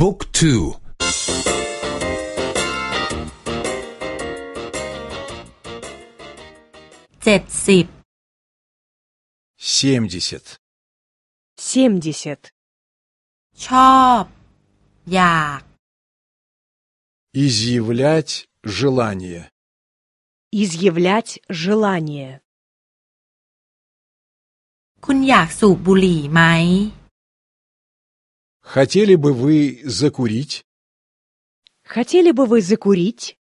บุ๊กทูเจ็ดสิบ семьдесят 70. ชอบ อยาก изъявлять желание Изъявлять желание. คุณอยากสูบบุหรี่ไหม хотели бы вы закурить Хотели бы вы закурить?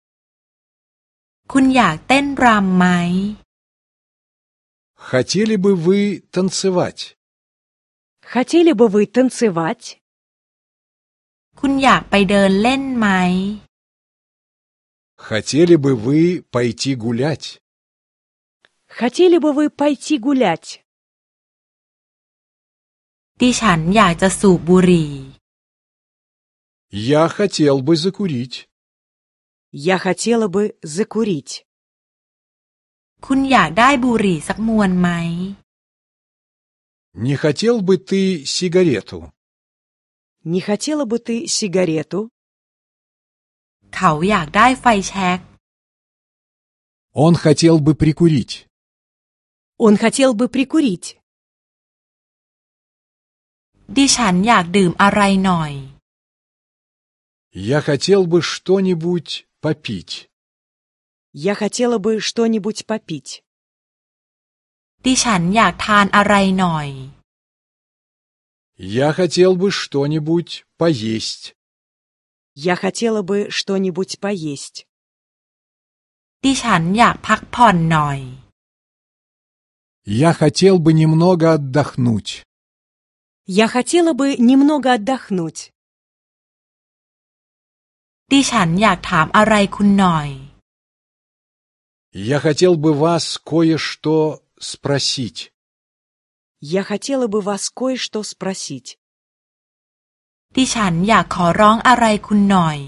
คุณอยากเต้นรำไหม хотели бы вы танцевать Хотели бы вы танцевать? คุณอยากไปเดินเล่นไหม хотели бы вы пойти гулять Хотели бы вы пойти гулять? ดิฉันอยากจะสูบบุหรี่ я хотел бы закурить Я хотела бы закурить. คุณอยากได้บุหรี่สักมวนไหม не хотел бы ты сигарету Не хотела бы ты сигарету? เขาอยากได้ไฟแช็ก он хотел бы прикурить Он хотел бы прикурить. ดิฉันอยากดื่มอะไรหน่อย я хотел бы что-нибудь попить Я хотела бы что-нибудь попить. ดิฉันอยากทานอะไรหน่อย я хотел бы что-нибудь поесть Я хотела бы что-нибудь поесть. ดิฉันอยากพักผ่อนหน่อย я хотел бы немного отдохнуть Я хотела бы немного отдохнуть. ดิฉันอยากถามอะไรคุณหน่อย Я хотел бы вас кое-что спросить. Я хотела бы вас кое-что спросить. ดิฉันอยากขอร้องอะไรคุณหน่อย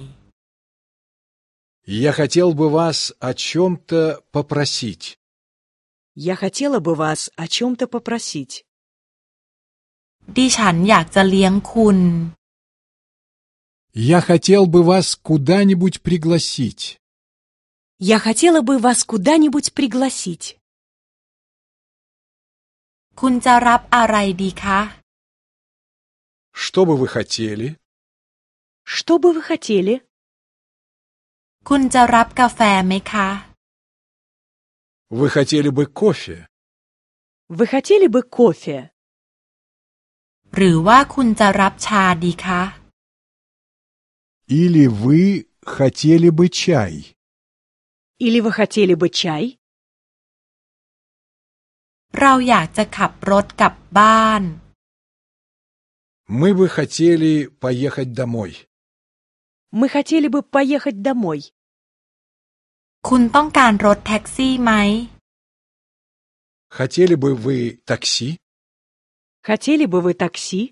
Я хотел бы вас о чем-то попросить. Я хотела бы вас о чем-то попросить. ดิฉันอยากจะเลี้ยงคุณ Я хотел бы вас куда-нибудь пригласить. Я хотела бы вас куда-нибудь пригласить. คุณจะรับอะไรดีคะ Что бы вы хотели? Что бы вы хотели? คุณจะรับกาแฟไหมคะ Вы хотели бы кофе? Вы хотели бы кофе? หรือว่าคุณจะรับชาดีคะ Или вы хотели бы чай? Или вы хотели бы чай? เราอยากจะขับรถกลับบ้าน Мы бы хотели поехать домой. Мы хотели бы поехать домой. คุณต้องการรถแท็กซี่ไหม Хотели бы вы такси? Хотели бы вы такси?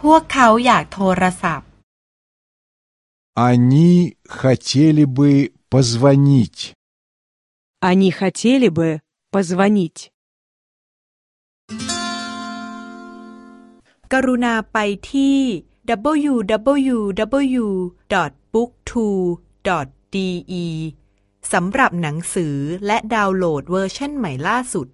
พวกเขาอยากโทรศัพท์ Они хотели бы позвонить. Они хотели бы позвонить. กรุณาไปที่ www.booktwo.de สำหรับหนังสือและดาวน์โหลดเวอร์ชันใหม่ล่าสุด